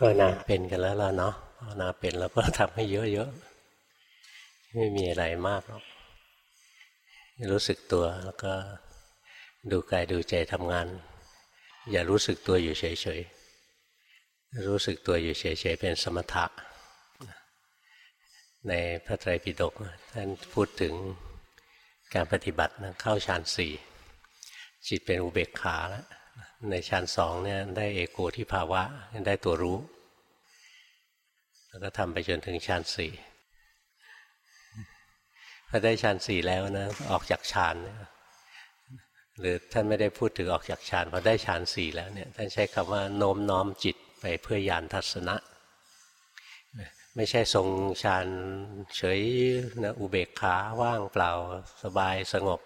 ภาวนาเป็นกันแล้วล่ะเนาะภาวนาเป็นแล้วก็ทำให้เยอะๆไม่มีอะไรมากหรอกรู้สึกตัวแล้วก็ดูกายดูใจทำงาน อย่ารู้สึกตัวอยู่เฉยๆรู้สึกตัวอยู่เฉยๆเป็นสมถะ ในพระไตรปิฎกท่านพูดถึงการปฏิบัตินะเข้าฌานสี่จิตเป็นอุเบกขาแล้วในฌานสองเนี่ยได้เอโกที่ภาวะได้ตัวรู้ แล้วก็ทำไปจนถึงฌานสี่พอได้ฌานสี่แล้วนะ ออกจากฌานหรือท่านไม่ได้พูดถึงออกจากฌานพอได้ฌานสี่แล้วเนี่ยท่านใช้คำว่าโน้มน้อมจิตไปเพื่อยานทัศนะ ไม่ใช่ทรงฌานเฉยนะอุเบกขาว่างเปล่าสบายสงบ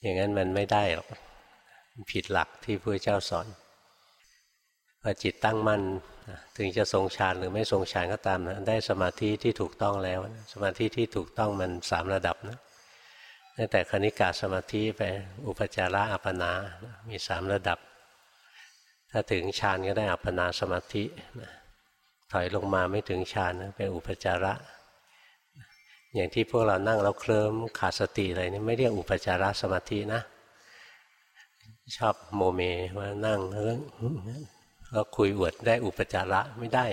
อย่างนั้นมันไม่ได้หรอกผิดหลักที่พระเจ้าสอน พอจิตตั้งมั่นถึงจะทรงฌานหรือไม่ทรงฌานก็ตามนะได้สมาธิที่ถูกต้องแล้ว สมาธิที่ถูกต้องมันสามระดับนะตั้งแต่คณิกาสมาธิไปอุปจาระอัปนา มีสามระดับ ถ้าถึงฌานก็ได้อัปปนาสมาธิถอยลงมาไม่ถึงฌานเป็นอุปจาระ อย่างที่พวกเรานั่งแล้วเคลิ้มขาดสติอะไรนี่ไม่เรียกอุปจาระสมาธินะ ชอบโมเมว่านั่ง แล้วคุยอวดได้อุปจาระไม่ได้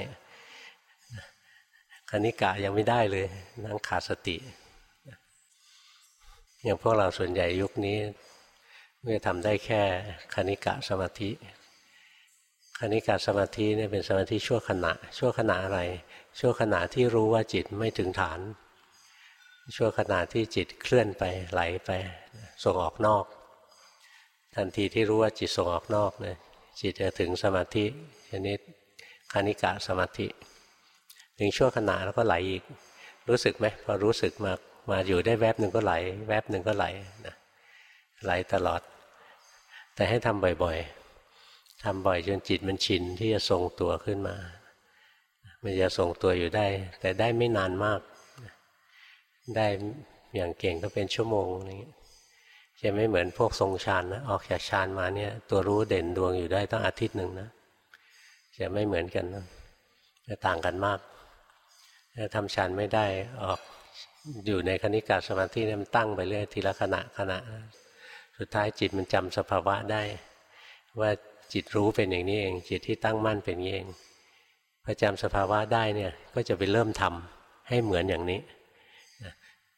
คณิกะยังไม่ได้เลยนั่งขาดสติ อย่างพวกเราส่วนใหญ่ยุคนี้เมื่อทำได้แค่คณิกะสมาธิคณิกะสมาธิเนี่ยเป็นสมาธิชั่วขณะ ชั่วขณะอะไร ชั่วขณะที่รู้ว่าจิตไม่ถึงฐาน ชั่วขณะที่จิตเคลื่อนไปไหลไปส่งออกนอก ทันทีที่รู้ว่าจิตส่งออกนอกเนี่ย จิตจะถึงสมาธิชนิดคณิกะสมาธิ ถึงชั่วขณะแล้วก็ไหลอีก รู้สึกไหมพอรู้สึกมามาอยู่ได้แวบหนึ่งก็ไหล แวบหนึ่งก็ไหลนะไหลตลอด แต่ให้ทำบ่อยๆทำบ่อยจนจิตมันชินที่จะทรงตัวขึ้นมา มันจะทรงตัวอยู่ได้ แต่ได้ไม่นานมาก ได้อย่างเก่งก็เป็นชั่วโมงนี้ จะไม่เหมือนพวกทรงฌานนะออกจากฌานมาเนี่ย ตัวรู้เด่นดวงอยู่ได้ตั้งอาทิตย์หนึ่งนะจะไม่เหมือนกันนะจะต่างกันมากถ้าทำฌานไม่ได้ออกอยู่ในคณิกาสมาธิเนี่ยมันตั้งไปเรื่อยทีละขณะขณะ สุดท้ายจิตมันจำสภาวะได้ ว่าจิตรู้เป็นอย่างนี้เอง จิตที่ตั้งมั่นเป็นอย่างนี้เองพอจำสภาวะได้เนี่ยก็จะไปเริ่มทำให้เหมือนอย่างนี้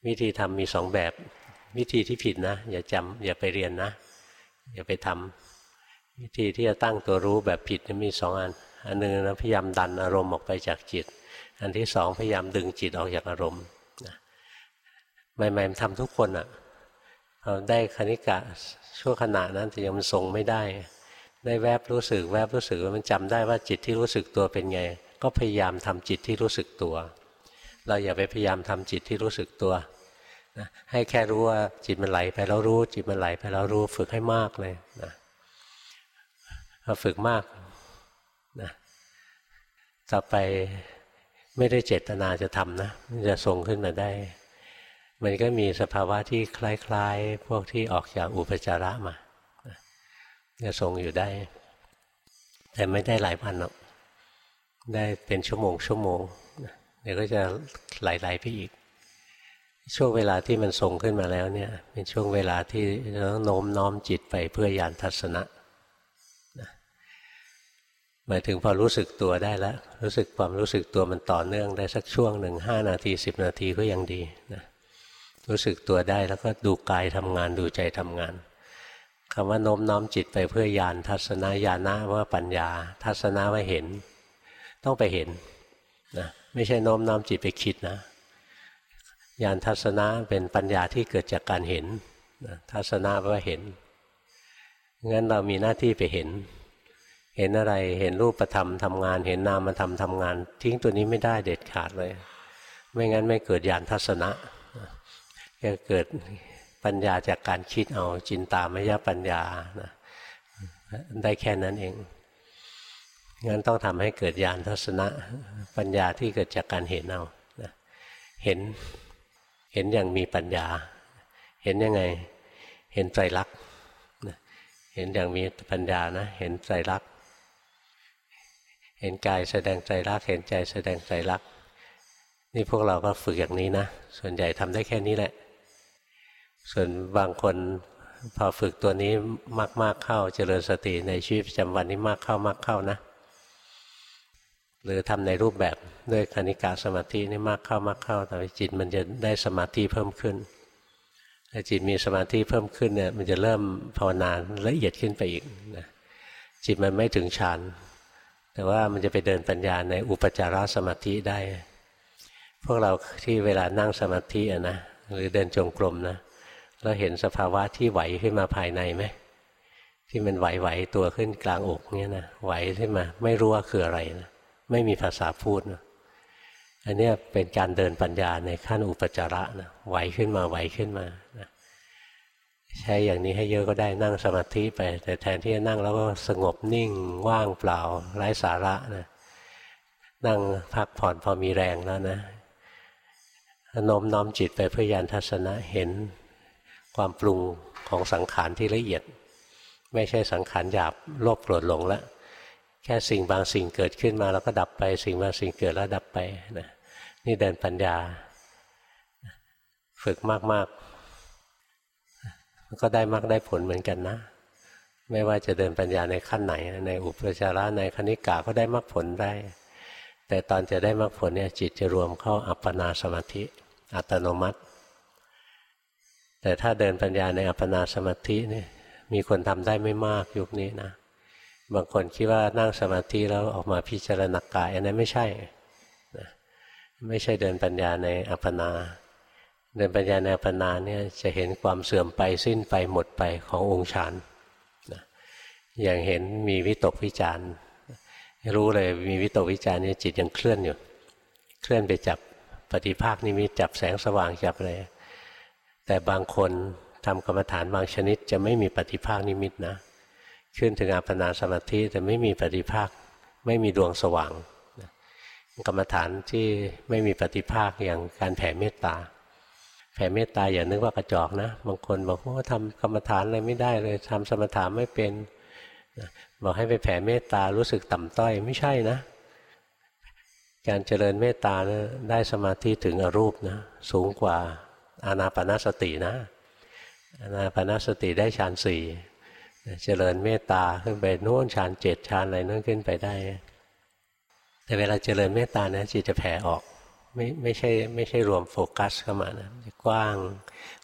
วิธีทำมีสองแบบ วิธีที่ผิดนะ อย่าจำอย่าไปเรียนนะ อย่าไปทำวิธีที่จะตั้งตัวรู้แบบผิดมีสองอัน อันหนึ่งนะพยายามดันอารมณ์ออกไปจากจิต อันที่สองพยายามดึงจิตออกจากอารมณ์ใหม่ๆทำทุกคนอะ่ะเราได้คณิกะชั่วขณะนั้นแต่ยังมันทรงไม่ได้ ได้แวบรู้สึกแวบรู้สึกว่ามันจำได้ว่าจิตที่รู้สึกตัวเป็นไง ก็พยายามทำจิตที่รู้สึกตัว เราอย่าไปพยายามทำจิตที่รู้สึกตัว นะให้แค่รู้ว่าจิตมันไหลไปแล้วรู้ จิตมันไหลไปแล้วรู้ฝึกให้มากเลยนะพอฝึกมากนะต่อไปไม่ได้เจตนาจะทำนะจะทรงขึ้นมาได้ มันก็มีสภาวะที่คล้าย ๆ พวกที่ออกจากอุปจาระมาจะทรงอยู่ได้ แต่ไม่ได้หลายวันหรอกได้เป็นชั่วโมงชั่วโมงเดี๋ยวก็จะไหลๆไปอีก ช่วงเวลาที่มันทรงขึ้นมาแล้วเนี่ย เป็นช่วงเวลาที่เราต้องโน้มน้อมจิตไปเพื่อยานทัศนะหมายถึงพอรู้สึกตัวได้แล้ว รู้สึกความรู้สึกตัวมันต่อเนื่องได้สักช่วงหนึ่งห้านาทีสิบนาทีก็ยังดีนะรู้สึกตัวได้แล้วก็ดูกายทำงานดูใจทำงานคำว่าโน้มน้อมจิตไปเพื่อยานทัศนะญาณะว่าปัญญา ทัศนะว่าเห็น ต้องไปเห็นนะไม่ใช่โน้มน้อมจิตไปคิดนะ ญาณทัศนะเป็นปัญญาที่เกิดจากการเห็นทัศนะว่าเห็นงั้นเรามีหน้าที่ไปเห็น เห็นอะไรเห็นรูปธรรมทำงาน เห็นนามธรรมทำงาน ทิ้งตัวนี้ไม่ได้เด็ดขาดเลย ไม่งั้นไม่เกิดญาณทัศนะจะเกิดปัญญาจากการคิดเอาจินตามยปัญญานะได้แค่นั้นเองงั้นต้องทำให้เกิดญาณทัศนะ ปัญญาที่เกิดจากการเห็นเอาเห็น เห็นอย่างมีปัญญา เห็นยังไง เห็นใจรักเห็นอย่างมีปัญญานะ เห็นใจรัก เห็นกายแสดงใจรัก เห็นใจแสดงใจรัก นี่พวกเราก็ฝึกอย่างนี้นะ ส่วนใหญ่ทำได้แค่นี้แหละ ส่วนบางคนพอฝึกตัวนี้มาก ๆเข้าเจริญสติในชีวิตประจำวันนี้มากเข้ามากเข้านะ หรือทำในรูปแบบด้วยคณิกาสมาธินี่มากเข้ามากเข้าแต่จิตมันจะได้สมาธิเพิ่มขึ้นถ้าจิตมีสมาธิเพิ่มขึ้นเนี่ยมันจะเริ่มภาวนาละเอียดขึ้นไปอีกนะจิตมันไม่ถึงฌานแต่ว่ามันจะไปเดินปัญญาในอุปจารสมาธิได้ พวกเราที่เวลานั่งสมาธิอะนะหรือเดินจงกรมนะเราเห็นสภาวะที่ไหวขึ้นมาภายในไหมที่มันไหวๆตัวขึ้นกลางอกเนี่ยนะไหวขึ้นมา ไม่รู้ว่าคืออะไรนะ ไม่มีภาษาพูดนะอันนี้เป็นการเดินปัญญาในขั้นอุปจาระนะไหวขึ้นมาไหวขึ้นมานะใช้อย่างนี้ให้เยอะก็ได้นั่งสมาธิไป แต่แทนที่จะนั่งแล้วก็สงบนิ่งว่างเปล่าไร้สาระนะนั่งพักผ่อนพอมีแรงแล้วนะโน้มน้อมจิตไปเพื่อยานทัศนะเห็นความปรุงของสังขารที่ละเอียด ไม่ใช่สังขารหยาบโลภโกรธหลงแล้ว แค่สิ่งบางสิ่งเกิดขึ้นมาแล้วก็ดับไป สิ่งบางสิ่งเกิดแล้วดับไปนะนี่เดินปัญญา ฝึกมากๆก็ได้มากได้ผลเหมือนกันนะ ไม่ว่าจะเดินปัญญาในขั้นไหน ในอุปจาระในคณิกาก็ได้มากผลได้ แต่ตอนจะได้มากผลเนี่ยจิตจะรวมเข้าอัปปนาสมาธิอัตโนมัติ แต่ถ้าเดินปัญญาในอัปปนาสมาธินี่มีคนทำได้ไม่มากยุคนี้นะ บางคนคิดว่านั่งสมาธิแล้วออกมาพิจารณากายอันนั้นไม่ใช่นะไม่ใช่เดินปัญญาในอัปปนาเดินปัญญาในอัปปนาเนี่ยจะเห็นความเสื่อมไปสิ้นไปหมดไปขององค์ฌานนะอย่างเห็นมีวิตกวิจารรู้เลยมีวิตกวิจารเนี่ยจิตยังเคลื่อนอยู่ เคลื่อนไปจับปฏิภาคนิมิตจับแสงสว่างจับอะไรแต่บางคนทำกรรมฐานบางชนิดจะไม่มีปฏิภาคนิมิตนะ ขึ้นถึงอาปนาสมาธิแต่ไม่มีปฏิภาคไม่มีดวงสว่างกรรมฐานที่ไม่มีปฏิภาคอย่างการแผ่เมตตา แผ่เมตตาอย่านึกว่ากระจอกนะ บางคนบอกว่าทำกรรมฐานอะไรไม่ได้เลยทำสมถะไม่เป็นบอกให้ไปแผ่เมตตารู้สึกต่ำต้อยไม่ใช่นะ การเจริญเมตตานะได้สมาธิถึงอรูปนะ สูงกว่าอานาปนาสตินะอานาปนาสติได้ฌานสี่ เจริญเมตตาขึ้นไปโน้นฌานเจ็ดฌานอะไรนั่นขึ้นไปได้ แต่เวลาเจริญเมตตานะจิตจะแผ่ออกไม่ไม่ใช่ไม่ใช่รวมโฟกัสเข้ามานะจะกว้าง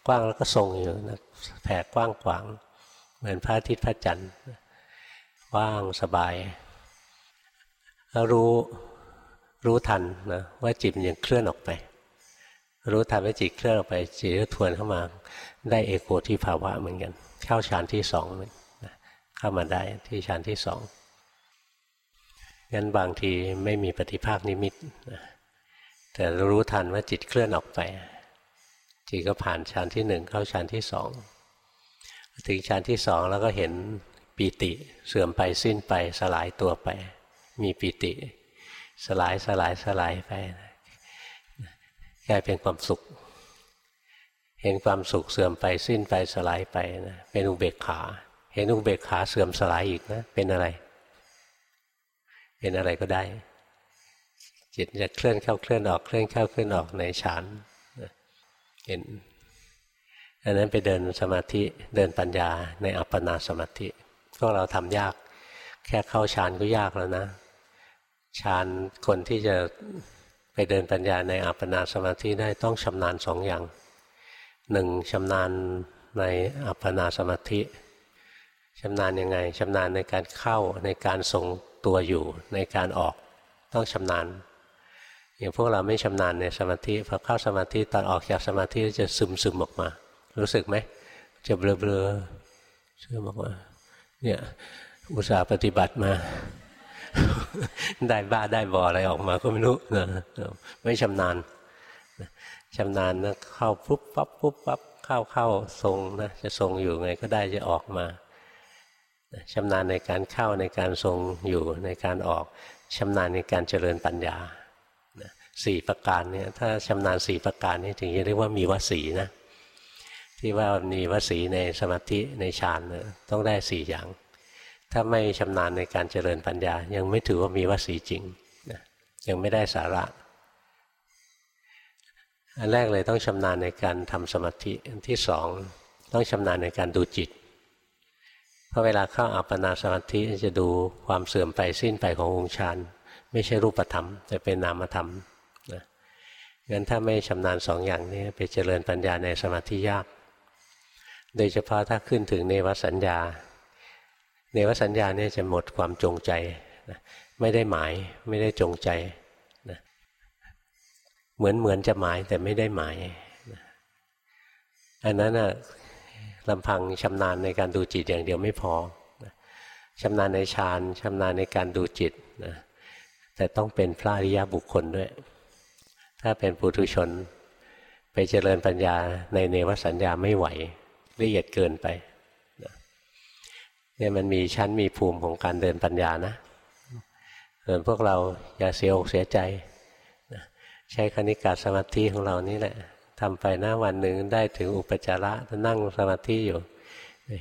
กว้างแล้วก็ทรงอยู่นะแผ่กว้างขวาง เหมือนพระอาทิตย์พระจันทร์ว่างสบายแล้วรู้รู้ทันนะว่าจิตมันยังเคลื่อนออกไป รู้ทันว่าจิตเคลื่อนออกไปจิตก็ทวนเข้ามา ได้เอโกที่ภาวะเหมือนกัน เข้าฌานที่สองเข้ามาได้ที่ฌานที่สองงั้นบางทีไม่มีปฏิภาคนิมิตแต่รู้ทันว่าจิตเคลื่อนออกไป จิตก็ผ่านฌานที่หนึ่งเข้าฌานที่สองถึงฌานที่สองแล้วก็เห็นปีติเสื่อมไปสิ้นไปสลายตัวไป มีปีติ สลายสลายสลายไปกลายเป็นความสุข เห็นความสุขเสื่อมไปสิ้นไปสลายไปนะเป็นอุเบกขา เห็นอุเบกขาเสื่อมสลายอีกนะ เป็นอะไร เป็นอะไรก็ได้ จิตจะเคลื่อนเข้าเคลื่อนออกเคลื่อนเข้าเคลื่อนออกในฌานเห็นอันนั้นไปเดินสมาธิเดินปัญญาในอัปปนาสมาธิพวกเราทำยาก แค่เข้าฌานก็ยากแล้วนะฌานคนที่จะไปเดินปัญญาในอัปปนาสมาธิได้ต้องชำนาญสองอย่างหนึ่งชำนาญในอัปปนาสมาธิ ชำนาญยังไงชำนาญในการเข้าในการทรงตัวอยู่ในการออกต้องชำนาญอย่างพวกเราไม่ชำนาญในสมาธิพอเข้าสมาธิตอนออกจากสมาธิจะซึมซึมออกมา รู้สึกไหมจะเบลอเบลอเชื่อบอกว่าเนี่ยอุตส่าห์ปฏิบัติมา ได้บ้าได้บออะไรออกมาก็ไม่รู้นะไม่ชำนาญชำนาญนะเข้าปุ๊บปั๊บปุ๊บปั๊บเข้าเข้าทรงนะจะทรงอยู่ไงก็ได้จะออกมา ชำนาญในการเข้าในการทรงอยู่ในการออกชำนาญในการเจริญปัญญาสี่ประการเนี่ยถ้าชำนาญสี่ประการนี้ถึงจะเรียกว่ามีวสีนะที่ว่ามีวสีในสมาธิในฌานต้องได้สี่อย่าง ถ้าไม่ชำนาญในการเจริญปัญญา ยังไม่ถือว่ามีวสีจริงนะยังไม่ได้สาระ อันแรกเลยต้องชำนาญในการทำสมาธิอันที่สองต้องชำนาญในการดูจิต เพราะเวลาเข้าอัปปนาสมาธิจะดูความเสื่อมไปสิ้นไปขององค์ฌานไม่ใช่รูปธรรม แต่เป็นนามธรรมนะงั้นถ้าไม่ชำนาญสองอย่างนี้ไปเจริญปัญญาในสมาธิยาก โดยเฉพาะถ้าขึ้นถึงเนวสัญญา เนวสัญญาเนี่ยจะหมดความจงใจนะไม่ได้หมายไม่ได้จงใจนะเหมือนเหมือนจะหมายแต่ไม่ได้หมายอันนั้นนะ ลำพังชำนาญในการดูจิตอย่างเดียวไม่พอนะชำนาญในฌานชำนาญในการดูจิตนะแต่ต้องเป็นพระอริยบุคคลด้วย ถ้าเป็นปุถุชน ไปเจริญปัญญาในเนวสัญญาไม่ไหวละเอียดเกินไปเนี่ยมันมีชั้นมีภูมิของการเดินปัญญานะส่วนพวกเราอย่าเสียอกเสียใจ ใช้คณิกาสมาธิของเรานี่แหละ ทำไปหน้าวันหนึ่งได้ถึงอุปจาระนั่งสมาธิอยู่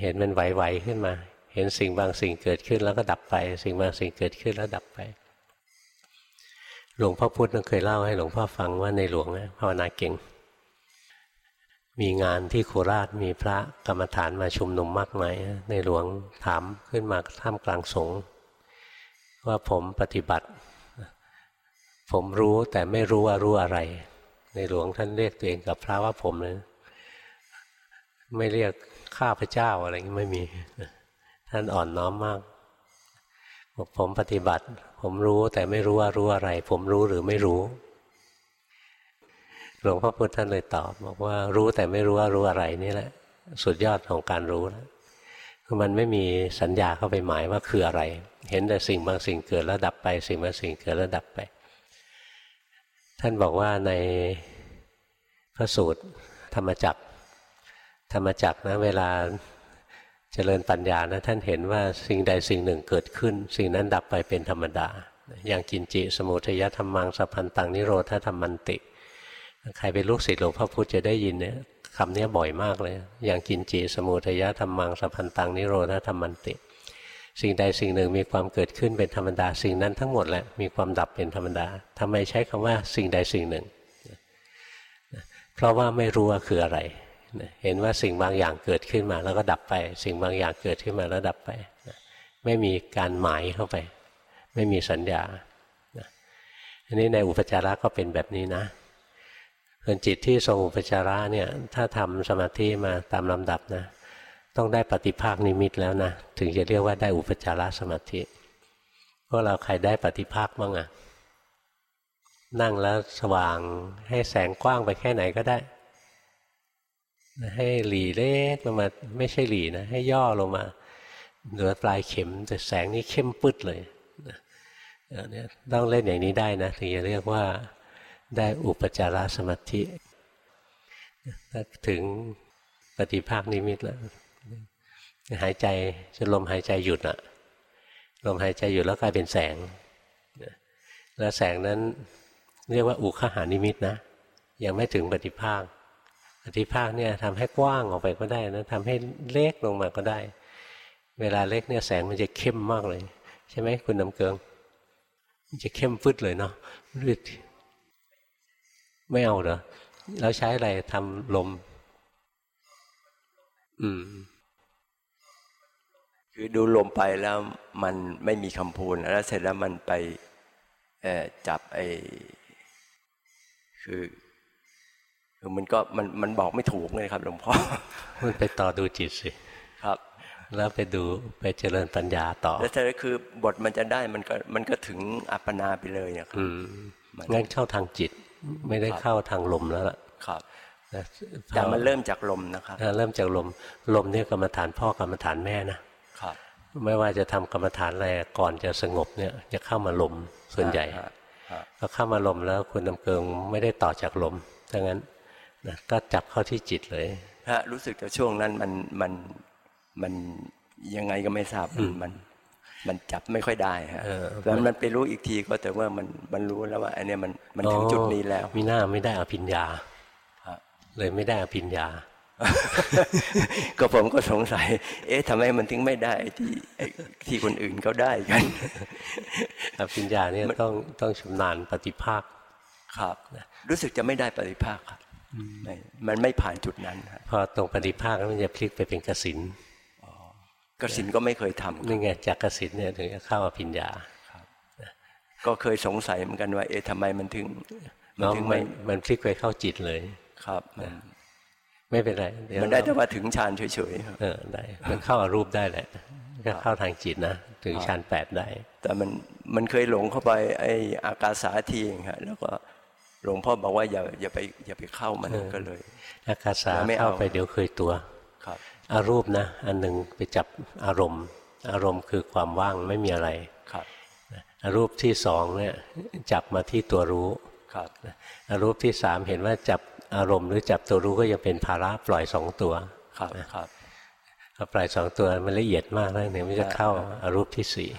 เห็นมันไหวๆขึ้นมา เห็นสิ่งบางสิ่งเกิดขึ้นแล้วก็ดับไป สิ่งบางสิ่งเกิดขึ้นแล้วดับไป หลวงพ่อพุธเคยเล่าให้หลวงพ่อฟังว่าในหลวงภาวนาเก่ง มีงานที่โคราชมีพระกรรมฐานมาชุมนุมมากมายในหลวงถามขึ้นมาท่ามกลางสงฆ์ว่าผมปฏิบัติ ผมรู้แต่ไม่รู้ว่ารู้อะไร ในหลวงท่านเรียกตัวเองกับพระว่าผมเลยไม่เรียกข้าพเจ้าอะไรไม่มี ท่านอ่อนน้อมมากบอกผมปฏิบัติ ผมรู้แต่ไม่รู้ว่ารู้อะไร ผมรู้หรือไม่รู้ หลวงพ่อพุธท่านเลยตอบบอกว่ารู้แต่ไม่รู้ว่ารู้อะไรนี่แหละ สุดยอดของการรู้แล้วมันไม่มีสัญญาเข้าไปหมายว่าคืออะไร เห็นแต่สิ่งบางสิ่งเกิดแล้วดับไป สิ่งบางสิ่งเกิดแล้วดับไป ท่านบอกว่าในพระสูตรธรรมจักรธรรมจักรนะเวลาเจริญปัญญานะท่านเห็นว่าสิ่งใดสิ่งหนึ่งเกิดขึ้น สิ่งนั้นดับไปเป็นธรรมดา อย่างกินจิ สมุทยธรรมังสัพพันตังนิโรธธรรมันติ ใครเป็นลูกศิษย์หลวงพ่อพุธจะได้ยินเนี่ยคำนี้บ่อยมากเลย อย่างกินจิ สมุทยธรรมังสัพพันตังนิโรธธรรมันติ สิ่งใดสิ่งหนึ่งมีความเกิดขึ้นเป็นธรรมดา สิ่งนั้นทั้งหมดแหละมีความดับเป็นธรรมดาทำไมใช้คำว่าสิ่งใดสิ่งหนึ่ง เพราะว่าไม่รู้ว่าคืออะไร เห็นว่าสิ่งบางอย่างเกิดขึ้นมาแล้วก็ดับไป สิ่งบางอย่างเกิดขึ้นมาแล้วดับไป ไม่มีการหมายเข้าไป ไม่มีสัญญาอันนี้ในอุปจาระก็เป็นแบบนี้นะส่วนจิตที่ทรงอุปจาระเนี่ยถ้าทำสมาธิมาตามลำดับนะ ต้องได้ปฏิภาคนิมิตแล้วนะถึงจะเรียกว่าได้อุปจารสมาธิพวกเราใครได้ปฏิภาคบ้างอะนั่งแล้วสว่างให้แสงกว้างไปแค่ไหนก็ได้ ให้หลีเล็กลงมาไม่ใช่หลีนะ ให้ย่อลงมาเหนือปลายเข็มแต่แสงนี่เข้มปึดเลยเนี่ยต้องเล่นอย่างนี้ได้นะถึงจะเรียกว่าได้อุปจารสมาธิถ้าถึงปฏิภาคนิมิตแล้ว หายใจจะลมหายใจหยุดอะลมหายใจหยุดแล้วกลายเป็นแสง แล้วแสงนั้นเรียกว่าอุคหานิมิตนะ ยังไม่ถึงปฏิภาคปฏิภาคเนี่ยทำให้กว้างออกไปก็ได้นะทำให้เล็กลงมาก็ได้ เวลาเล็กเนี่ยแสงมันจะเข้มมากเลย ใช่ไหมคุณน้ำเกิงมันจะเข้มฟึดเลยเนาะรืดไม่เอาเหรอแล้วใช้อะไรทำลม อืม คือดูลมไปแล้วมันไม่มีคำพูนแล้วเสร็จแล้วมันไปจับไอ้คือคือมันก็มันมันบอกไม่ถูกเลยครับ หลวงพ่อมันไปต่อดูจิตสิครับ แล้วไปดูไปเจริญปัญญาต่อ แล้วแต่คือบทมันจะได้มันก็มันก็ถึงอัปปนาไปเลยเนี่ยครับงั้นเข้าทางจิต ไม่ได้เข้าทางลมแล้วล่ะครับแต่มันเริ่มจากลมนะครับเริ่มจากลมลมเนี่ยกรรมฐานพ่อกรรมฐานแม่นะครับ ไม่ว่าจะทำกรรมฐานอะไรก่อนจะสงบเนี่ยจะเข้ามาลมส่วนใหญ่พอเข้ามาลมแล้วคุณนำเกิงไม่ได้ต่อจากลมดังนั้นนะก็จับเข้าที่จิตเลยฮะรู้สึกแต่ช่วงนั้นมันมันมันยังไงก็ไม่ทราบมันมันจับไม่ค่อยได้ฮะแล้วมันไปรู้อีกทีก็แต่ว่ามันมันรู้แล้วว่าอันนี้มันมันถึงจุดนี้แล้ว มีหน้าไม่ได้อภิญญาเลยไม่ได้อภิญญา ก็ผมก็สงสัย เอ๊ะทำไมมันถึงไม่ได้ที่ที่คนอื่นเขาได้กันอภิญญาเนี่ยต้องต้องชำนาญปฏิภาคครับรู้สึกจะไม่ได้ปฏิภาคครับมันไม่ผ่านจุดนั้นพอตรงปฏิภาคมันจะพลิกไปเป็นกสินกสินก็ไม่เคยทำนี่ไงจากกสินเนี่ยถึงจะเข้าอภิญญาก็เคยสงสัยเหมือนกันว่า เอ๊ะทำไมมันถึงมันถึงไม่มันพลิกไปเข้าจิตเลยครับ ไม่เป็นไรมันได้แต่ว่าถึงฌานเฉยๆเออได้มันเข้าอารูปได้แหละก็เข้าทางจิตนะถึงฌานแปดได้ แต่มันมันเคยหลงเข้าไปไอ้อากาสาทีเองฮะแล้วก็หลวงพ่อบอกว่าอย่าอย่าไปอย่าไปเข้ามันก็เลย อากาสาเข้าไปเดี๋ยวเคยตัวครับอารูปนะ อันหนึ่งไปจับอารมณ์ อารมณ์คือความว่างไม่มีอะไรครับอารูปที่สองเนี่ยจับมาที่ตัวรู้ครับอารูปที่สามเห็นว่าจับ อารมณ์หรือจับตัวรู้ก็ยังเป็นภาระปล่อยสองตัวครับครับพอปล่อยสองตัวมันละเอียดมากแล้วเนี่ยมันจะเข้าอารูปที่สี่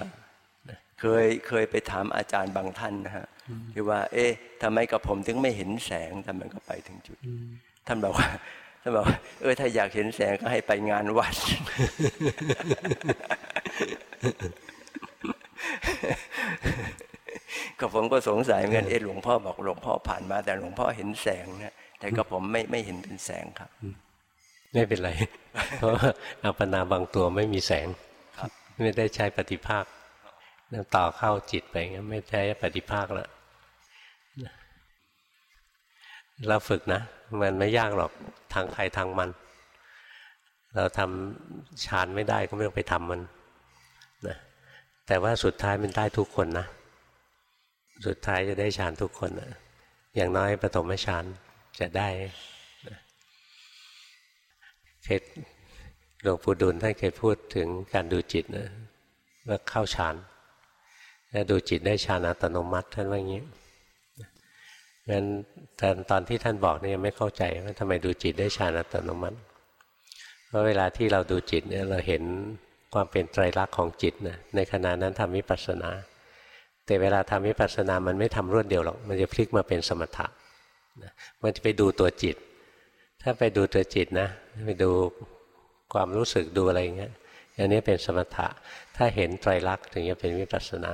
เคยเคยไปถามอาจารย์บางท่านนะฮะที่ว่า เอ๊ะทำไมกับผมถึงไม่เห็นแสงแต่มันก็ไปถึงจุด ท่านบอกว่าท่านบอกเออถ้าอยากเห็นแสงก็ให้ไปงานวัดก็ผมก็สงสัยเหมือนกันเออหลวงพ่อบอกหลวงพ่อผ่านมา แต่หลวงพ่อเห็นแสงเนี่ย แต่ก็ผมไม่ไม่เห็นเป็นแสงครับ ไม่เป็นไร เพราะอัปปนาบางตัวไม่มีแสงครับ ไม่ได้ใช้ปฏิภาคต่อเข้าจิตไปงั้นไม่ใช้ปฏิภาคแล้วเราฝึกนะ มันไม่ยากหรอกทางใครทางมัน เราทำฌานไม่ได้ก็ไม่ต้องไปทำมันนะแต่ว่าสุดท้ายมันได้ทุกคนนะ สุดท้ายจะได้ฌานทุกคนนะอย่างน้อยปฐมฌาน จะได้เคยหลวงปู่ดุลท่านเคยพูดถึงการดูจิตนะว่าเข้าฌานแล้วดูจิตได้ฌานอัตโนมัติท่านว่าอย่างนี้งั้นตอนตอนที่ท่านบอกเนี่ยไม่เข้าใจว่าทำไมดูจิตได้ฌานอัตโนมัติ เพราะเวลาที่เราดูจิตเนี่ยเราเห็นความเป็นไตรลักษณ์ของจิตนะในขณะนั้นทำวิปัสสนา แต่เวลาทำวิปัสสนามันไม่ทำรวดเดียวหรอก มันจะพลิกมาเป็นสมถะ มันจะไปดูตัวจิต ถ้าไปดูตัวจิตนะ ไปดูความรู้สึกดูอะไรเงี้ยอันนี้เป็นสมถะ ถ้าเห็นไตรลักษณ์ถึงจะเป็นวิปัสสนา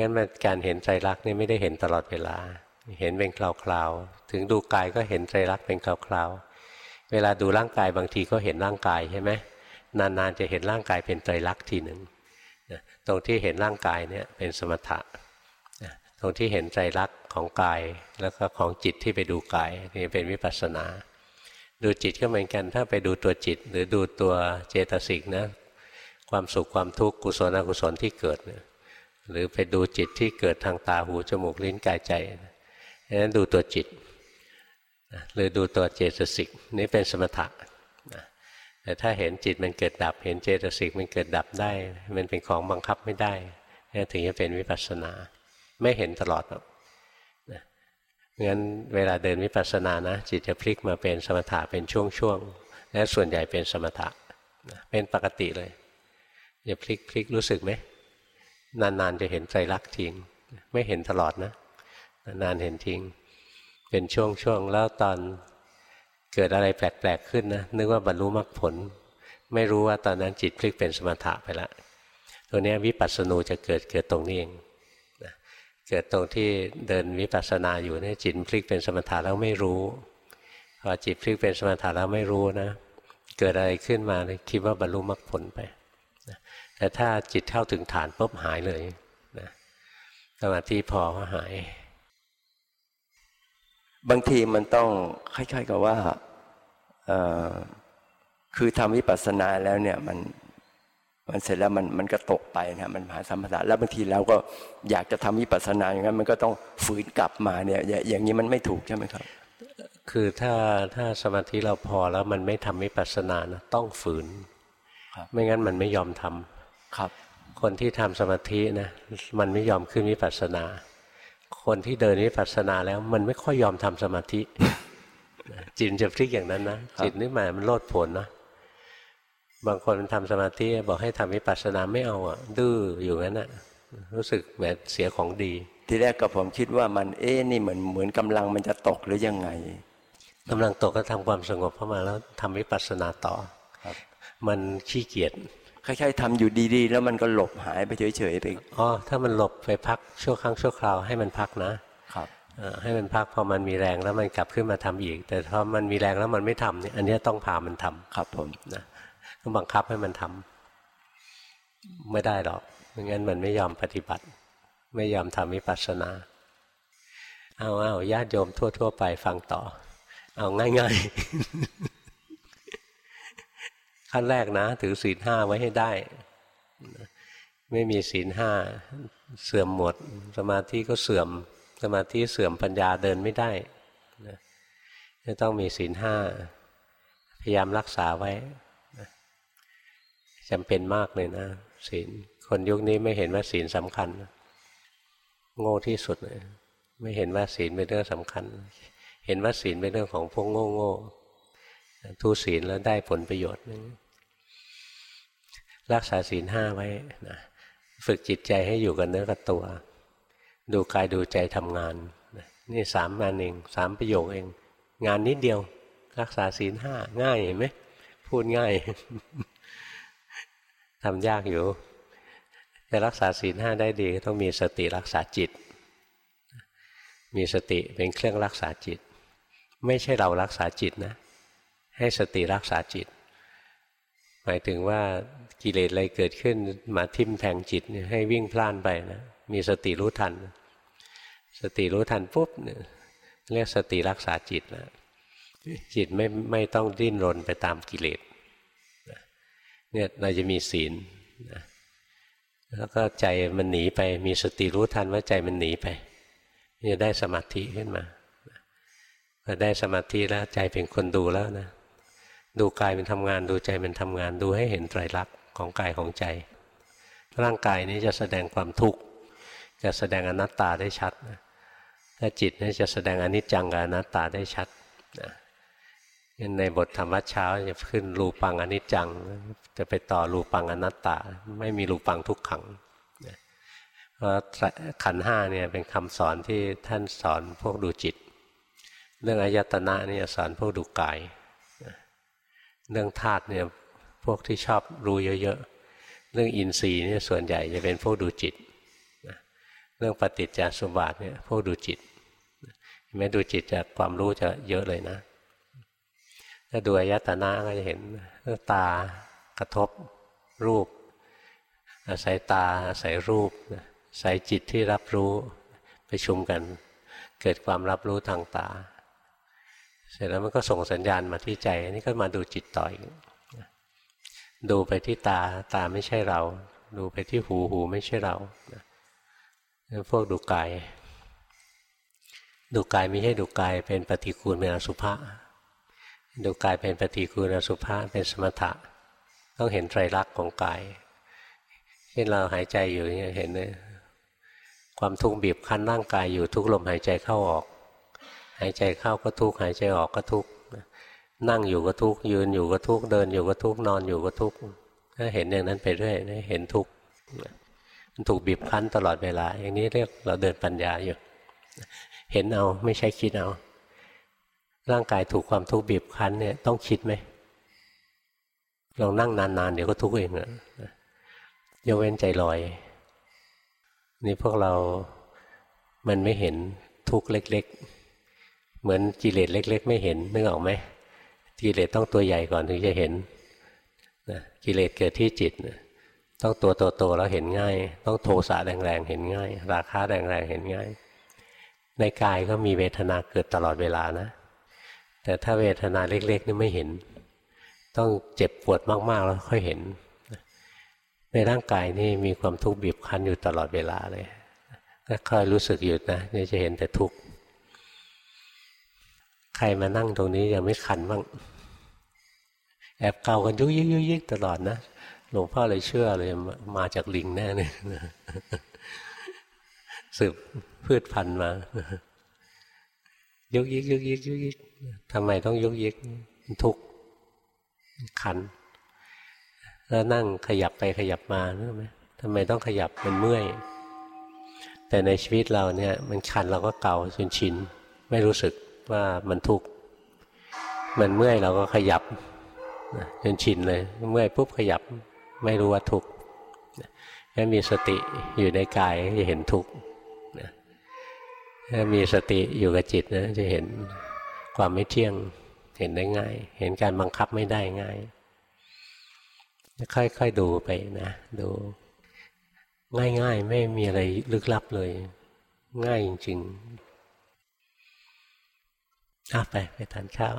งั้นมันการเห็นไตรลักษณ์นี่ไม่ได้เห็นตลอดเวลา เห็นเป็นคราวๆ ถึงดูกายก็เห็นไตรลักษณ์เป็นคราวๆ เวลาดูร่างกายบางทีก็เห็นร่างกายใช่ไหมนานๆจะเห็นร่างกายเป็นไตรลักษณ์ทีหนึ่งตรงที่เห็นร่างกายเนี่ยเป็นสมถะ ตรงที่เห็นไตรลักของกาย แล้วก็ของจิตที่ไปดูกายนี่เป็นวิปัสสนา ดูจิตก็เหมือนกัน ถ้าไปดูตัวจิต หรือดูตัวเจตสิกนะความสุขความทุกข์กุศลอกุศลที่เกิดหรือไปดูจิตที่เกิดทางตาหูจมูกลิ้นกายใจนั้นดูตัวจิตหรือดูตัวเจตสิกนี่เป็นสมถะแต่ถ้าเห็นจิตมันเกิดดับ เห็นเจตสิกมันเกิดดับได้ มันเป็นของบังคับไม่ได้นี่ถึงจะเป็นวิปัสสนา ไม่เห็นตลอดหรอกงั้นเวลาเดินวิปัสสนานะ จิตจะพลิกมาเป็นสมถะเป็นช่วงๆและส่วนใหญ่เป็นสมถะเป็นปกติเลยจะพลิกพลิกรู้สึกไหมนานๆจะเห็นใจรักทิ้งไม่เห็นตลอดนะ นานๆเห็นทิ้งเป็นช่วงๆแล้วตอนเกิดอะไรแปลกๆขึ้นนะนึกว่าบรรลุมรรคผล ไม่รู้ว่าตอนนั้นจิตพลิกเป็นสมถะไปล้วตัวนี้วิปัสสนูจะเกิดเกิดตรงนี้เอง เกิดตรงที่เดินวิปัสสนาอยู่เนี่ยจิตพลิกเป็นสมถะแล้วไม่รู้ พอจิตพลิกเป็นสมถะแล้วไม่รู้นะ เกิดอะไรขึ้นมาคิดว่าบรรลุมรรคผลไปแต่ถ้าจิตเข้าถึงฐานปุ๊บหายเลยนะสมาธิพอก็หาย บางทีมันต้องคล้ายๆกับว่าคือทำวิปัสสนาแล้วเนี่ยมัน มันเสร็จแล้วมันมันก็ตกไปนะมันหาสัมผัสแล้วบางทีเราก็อยากจะทำวิปัสสนาอย่างนั้นมันก็ต้องฝืนกลับมาเนี่ย อย่างนี้มันไม่ถูกใช่ไหมครับ คือถ้าถ้าสมาธิเราพอแล้วมันไม่ทำวิปัสสนานะต้องฝืนไม่งั้นมันไม่ยอมทำครับ คนที่ทำสมาธินะมันไม่ยอมขึ้นวิปัสสนา คนที่เดินวิปัสสนาแล้วมันไม่ค่อยยอมทำสมาธิจิตจะพลิกอย่างนั้นนะจิตนี่หมายมันโลดผลนะ บางคนทำสมาธิบอกให้ทำวิปัสสนาไม่เอาอะ ดื้ออยู่งั้นอะ รู้สึกแบบเสียของดี ทีแรกก็ผมคิดว่ามันเอ๊นี่เหมือนเหมือนกำลังมันจะตกหรือยังไงกำลังตกก็ทำความสงบเข้ามาแล้วทำวิปัสสนาต่อครับมันขี้เกียจคล้ายๆทำอยู่ดีๆ แล้วมันก็หลบหายไปเฉยๆไปอ๋อถ้ามันหลบไปพักชั่วครั้งชั่วคราวให้มันพักนะครับเอ่อให้มันพักพอมันมีแรงแล้วมันกลับขึ้นมาทำอีก แต่พอมันมีแรงแล้วมันไม่ทำเนี่ยอันเนี้ยต้องพามันทำครับผมนะ ต้องบังคับให้มันทำไม่ได้หรอกไม่งั้นมันไม่ยอมปฏิบัติ ไม่ยอมทำวิปัสสนา เอาเอาญาติโยมทั่ว ๆ ไปฟังต่อ เอาง่ายๆ ขั้นแรกนะ ถือศีลห้าไว้ให้ได้ ไม่มีศีลห้าเสื่อมหมด สมาธิก็เสื่อม สมาธิเสื่อมปัญญาเดินไม่ได้จะต้องมีศีลห้าพยายามรักษาไว้ จำเป็นมากเลยนะศีลคนยุคนี้ไม่เห็นว่าศีลสำคัญ โง่ที่สุดเลยไม่เห็นว่าศีลเป็นเรื่องสำคัญ เห็นว่าศีลเป็นเรื่องของพวกโง่โง่ทุศีลแล้วได้ผลประโยชน์รักษาศีลห้าไว้นะฝึกจิตใจให้อยู่กับเนื้อกับตัว ดูกายดูใจทำงานนะนี่สามงานเองสามประโยคเอง งานนิดเดียว รักษาศีลห้าง่ายเห็นไหมพูดง่าย ทำยากอยู่จะรักษาศีลห้าได้ดีต้องมีสติรักษาจิต มีสติเป็นเครื่องรักษาจิต ไม่ใช่เรารักษาจิตนะ ให้สติรักษาจิต หมายถึงว่ากิเลสอะไรเกิดขึ้นมาทิ่มแทงจิตให้วิ่งพล่านไปนะมีสติรู้ทัน สติรู้ทันปุ๊บเนี่ยเรียกสติรักษาจิตนะจิตไม่ไม่ต้องดิ้นรนไปตามกิเลส เนี่ยเราจะมีศีลนะแล้วก็ใจมันหนีไปมีสติรู้ทันว่าใจมันหนีไปจะได้สมาธิขึ้นมาพอได้สมาธิแล้วใจเป็นคนดูแล้วนะ ดูกายมันทำงานดูใจมันทำงานดูให้เห็นไตรลักษณ์ของกายของใจ ร่างกายนี้จะแสดงความทุกข์จะแสดงอนัตตาได้ชัดนะถ้าจิตนี่จะแสดงอนิจจังกับอนัตตาได้ชัดนะ ในบทธรรมวัดเช้าจะขึ้นรูปังอนิจจัง จะไปต่อรูปังอนัตตา ไม่มีรูปังทุกขังเพราะขันห้าเนี่ยเป็นคำสอนที่ท่านสอนพวกดูจิต เรื่องอายตนะนี่ยสอนพวกดูกาย เรื่องธาตุเนี่ยพวกที่ชอบรู้เยอะๆ เรื่องอินทรีย์เนี่ยส่วนใหญ่จะเป็นพวกดูจิต เรื่องปฏิจจสมบัติเนี่ยพวกดูจิตแม้ดูจิตจะความรู้จะเยอะเลยนะ ถ้าดูอายตนะก็จะเห็นตากระทบรูป อาศัยตาอาศัยรูปอาศัยจิตที่รับรู้ไปชุมกัน เกิดความรับรู้ทางตา เสร็จแล้วมันก็ส่งสัญญาณมาที่ใจนนี้ก็มาดูจิตต่อยดูไปที่ตาตาไม่ใช่เรา ดูไปที่หูหูไม่ใช่เราพวกดูกาย ดูกายไม่ใช่ดูกายเป็นปฏิกูลเป็นอสุภะ ดูกายเป็นปฏิกูลสุภาพเป็นสมถะ ต้องเห็นไตรลักษณ์ของกายเช่นเราหายใจอยู่เนี่ยเห็นเลยความทุกข์บีบคั้นร่างกายอยู่ทุกลมหายใจเข้าออก หายใจเข้าก็ทุกข์หายใจออกก็ทุกข์นั่งอยู่ก็ทุกข์ยืนอยู่ก็ทุกข์เดินอยู่ก็ทุกข์นอนอยู่ก็ทุกข์ถ้าเห็นอย่างนั้นไปเรื่อยเห็นทุกข์มันถูกบีบคั้นตลอดเวลา อย่างนี้เรียกเราเดินปัญญาอยู่ เห็นเอาไม่ใช่คิดเอา ร่างกายถูกความทุกข์บีบคั้นเนี่ยต้องคิดไหมลองนั่งนานๆเดี๋ยวก็ทุกข์เองนะยกเว้นใจลอย นี่พวกเรามันไม่เห็นทุกข์เล็ก ๆ เหมือนกิเลสเล็ก ๆ ไม่เห็นนึกออกไหมกิเลสต้องตัวใหญ่ก่อนถึงจะเห็นนะกิเลสเกิดที่จิตนะต้องตัวโตๆแล้วเห็นง่าย ต้องโทสะแรงๆเห็นง่าย ราคาแรงๆเห็นง่าย ในกายก็มีเวทนาเกิดตลอดเวลานะ แต่ถ้าเวทนาเล็กๆนี่ไม่เห็น ต้องเจ็บปวดมากๆแล้วค่อยเห็น ในร่างกายนี่มีความทุกข์บีบคั้นอยู่ตลอดเวลาเลยก็ค่อยรู้สึกอยู่นะนี่จะเห็นแต่ทุกข์ใครมานั่งตรงนี้ยังไม่คันบ้างแอบเกากันยุกยิกยุกยิกตลอดนะหลวงพ่อเลยเชื่อเลยมาจากลิงแน่เลยสืบพืชพันธุ์มายุกยิกยุกยิกยุกยิก ทำไมต้องยุกยิกทุกข์ขัน แล้วนั่งขยับไปขยับมารู้ไหมทำไมต้องขยับมันเมื่อย แต่ในชีวิตเราเนี่ย มันคันเราก็เก่าจนชินไม่รู้สึกว่ามันทุกข์มันเมื่อยเราก็ขยับจนชินเลย เมื่อยปุ๊บขยับไม่รู้ว่าทุกข์ถ้ามีสติอยู่ในกายจะเห็นทุกข์ถ้ามีสติอยู่กับจิตนะจะเห็น ความไม่เที่ยงเห็นได้ง่าย เห็นการบังคับไม่ได้ง่าย ค่อยๆดูไปนะ ดู ง่ายๆ ไม่มีอะไรลึกลับเลย ง่ายจริงๆอะไปไปทานข้าว